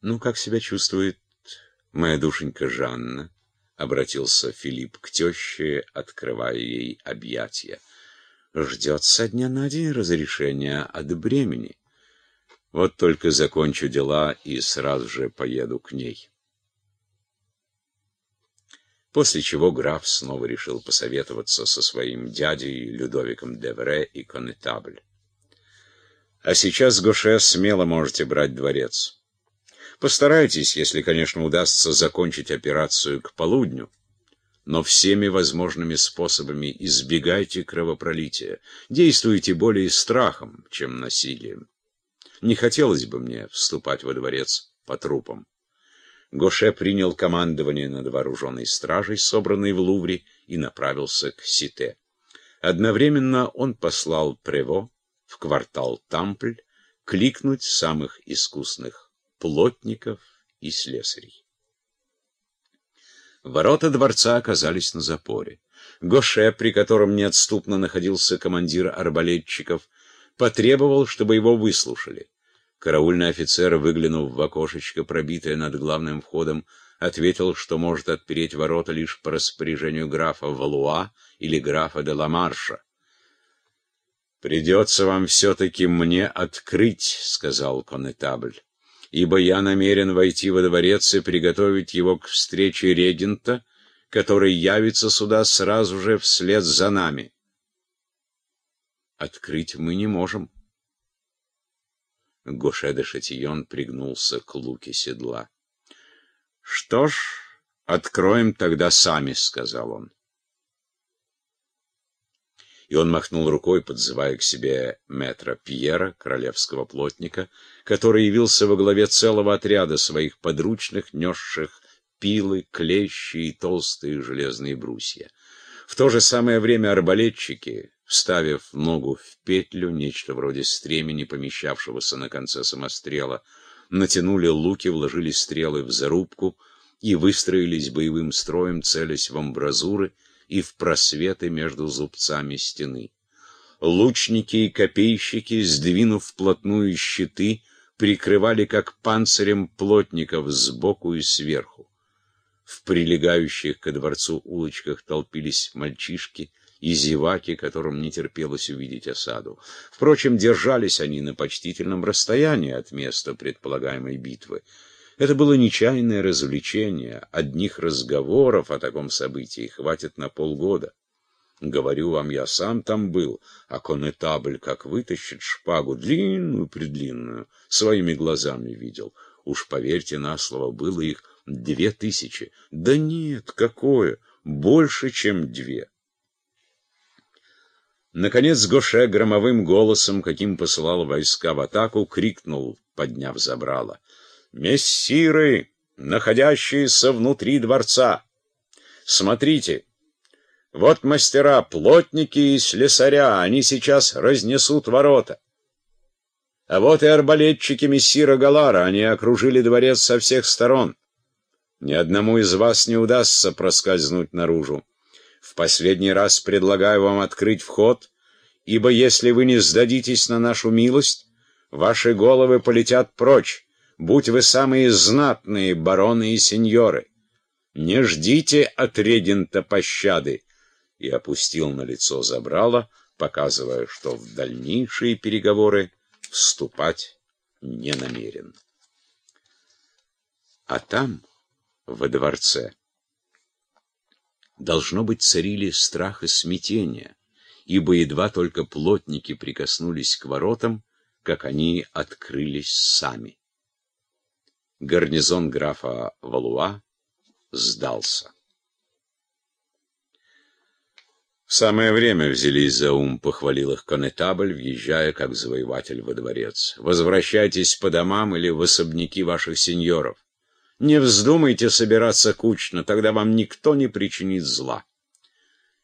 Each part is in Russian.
Ну, как себя чувствует моя душенька Жанна? Обратился Филипп к теще, открывая ей объятия. Ждет со дня на день разрешения от бремени. Вот только закончу дела и сразу же поеду к ней. После чего граф снова решил посоветоваться со своим дядей Людовиком Девре и Конетабль. А сейчас, Гоше, смело можете брать дворец. Постарайтесь, если, конечно, удастся закончить операцию к полудню, но всеми возможными способами избегайте кровопролития. Действуйте более страхом, чем насилием. Не хотелось бы мне вступать во дворец по трупам. Гоше принял командование над вооруженной стражей, собранной в Лувре, и направился к Сите. Одновременно он послал Прево в квартал Тампль кликнуть самых искусных плотников и слесарей. Ворота дворца оказались на запоре. Гоше, при котором неотступно находился командир арбалетчиков, потребовал, чтобы его выслушали. Караульный офицер, выглянув в окошечко, пробитое над главным входом, ответил, что может отпереть ворота лишь по распоряжению графа Валуа или графа де Ламарша. «Придется вам все-таки мне открыть», — сказал конетабль, «ибо я намерен войти во дворец и приготовить его к встрече регента, который явится сюда сразу же вслед за нами». «Открыть мы не можем». Гоше де Шатион пригнулся к луке седла. «Что ж, откроем тогда сами», — сказал он. И он махнул рукой, подзывая к себе метра Пьера, королевского плотника, который явился во главе целого отряда своих подручных, несших пилы, клещи и толстые железные брусья. В то же самое время арбалетчики, вставив ногу в петлю, нечто вроде стремени, помещавшегося на конце самострела, натянули луки, вложили стрелы в зарубку и выстроились боевым строем, целясь в амбразуры и в просветы между зубцами стены. Лучники и копейщики, сдвинув вплотную щиты, прикрывали как панцирем плотников сбоку и сверху. В прилегающих ко дворцу улочках толпились мальчишки и зеваки, которым не терпелось увидеть осаду. Впрочем, держались они на почтительном расстоянии от места предполагаемой битвы. Это было нечаянное развлечение. Одних разговоров о таком событии хватит на полгода. Говорю вам, я сам там был, а конетабль как вытащит шпагу, длинную-предлинную, своими глазами видел. Уж поверьте на слово, было их Две тысячи. Да нет, какое? Больше, чем две. Наконец Гоше громовым голосом, каким посылал войска в атаку, крикнул, подняв забрало. «Мессиры, находящиеся внутри дворца! Смотрите, вот мастера, плотники и слесаря, они сейчас разнесут ворота. А вот и арбалетчики мессира Галара, они окружили дворец со всех сторон. Ни одному из вас не удастся проскользнуть наружу. В последний раз предлагаю вам открыть вход, ибо если вы не сдадитесь на нашу милость, ваши головы полетят прочь, будь вы самые знатные бароны и сеньоры. Не ждите от регента пощады. И опустил на лицо забрало, показывая, что в дальнейшие переговоры вступать не намерен. А там во дворце. Должно быть, царили страх и смятение, ибо едва только плотники прикоснулись к воротам, как они открылись сами. Гарнизон графа Валуа сдался. В самое время взялись за ум, похвалил их конетабль, въезжая как завоеватель во дворец. Возвращайтесь по домам или в особняки ваших сеньоров. Не вздумайте собираться кучно, тогда вам никто не причинит зла.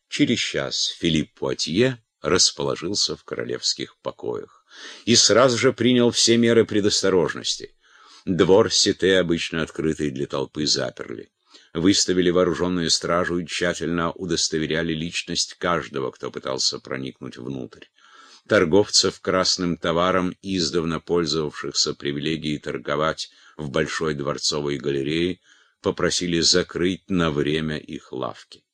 Через час Филипп Пуатье расположился в королевских покоях и сразу же принял все меры предосторожности. Двор Сите, обычно открытый для толпы, заперли. Выставили вооруженную стражу и тщательно удостоверяли личность каждого, кто пытался проникнуть внутрь. Торговцев красным товаром, издавна пользовавшихся привилегией торговать в Большой дворцовой галерее, попросили закрыть на время их лавки.